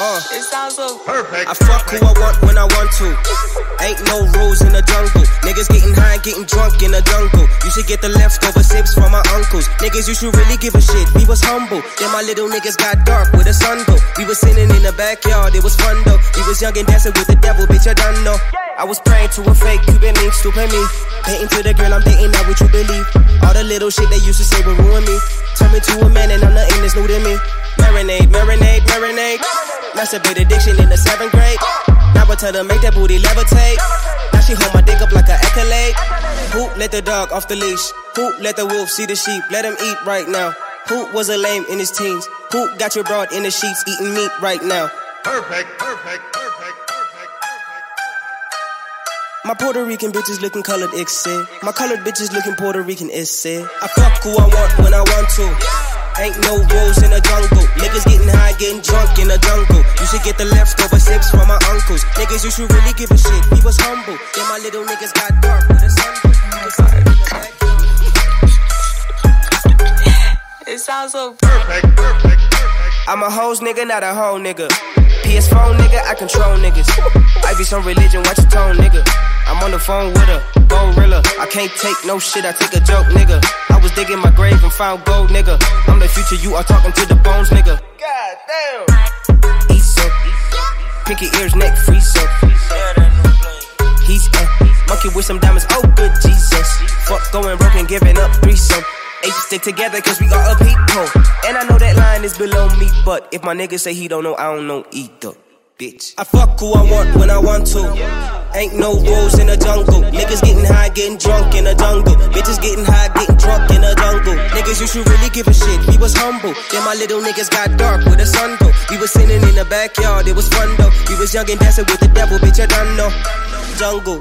Uh, It sounds so Perfect. I fuck who I want when I want to. Ain't no rules in the jungle. Niggas getting high and getting drunk in the jungle. You should get the leftover sips from my uncles. Niggas, you should really give a shit. We was humble. Then my little niggas got dark with a sun go. We was sitting in the backyard, it was fun though. We was young and dancing with the devil, bitch, I done know. I was praying to a fake Cuban link, stupid me. Painting to the girl I'm dating, now would you believe? All the little shit they used to say would ruin me. Turn me to a man and I'm nothing that's new to me. Marinade, marinade, marinade. Masturbate addiction in the seventh grade. Now I tell her make that booty levitate. Now she hold my dick up like an accolade. Who let the dog off the leash? Who let the wolf see the sheep? Let him eat right now. Who was a lame in his teens? Who got your broad in the sheets eating meat right now? Perfect. Perfect. Perfect. Perfect. Perfect. My Puerto Rican bitches looking colored, said. My colored bitches looking Puerto Rican, said. I fuck who I want when I want to. Ain't no rules in the jungle. Get the leftover sips from my uncles. Niggas, you should really give a shit. We was humble. Then my little niggas got dark with back. It sounds so. Perfect. I'm a hoes nigga, not a hoe nigga. PS4 nigga, I control niggas. I be some religion, watch your tone, nigga. I'm on the phone with a gorilla. I can't take no shit, I take a joke, nigga. I was digging my grave and found gold, nigga. I'm the future, you are talking to the bones, nigga. Pinky ears, neck free so. He's a monkey with some diamonds, oh good Jesus. Fuck going broke and giving up threesome. H stick together cause we are a people. And I know that line is below me, but if my nigga say he don't know, I don't know either. Bitch. I fuck who I want when I want to. Ain't no rules in the jungle. Niggas getting high, getting drunk in the jungle. Bitches getting high, getting drunk in the jungle. Niggas, you should really give a shit. We was humble. Then my little niggas got dark with a sun. We was sitting in the backyard, it was fun though. We was young and dancing with the devil, bitch, I done know. Jungle.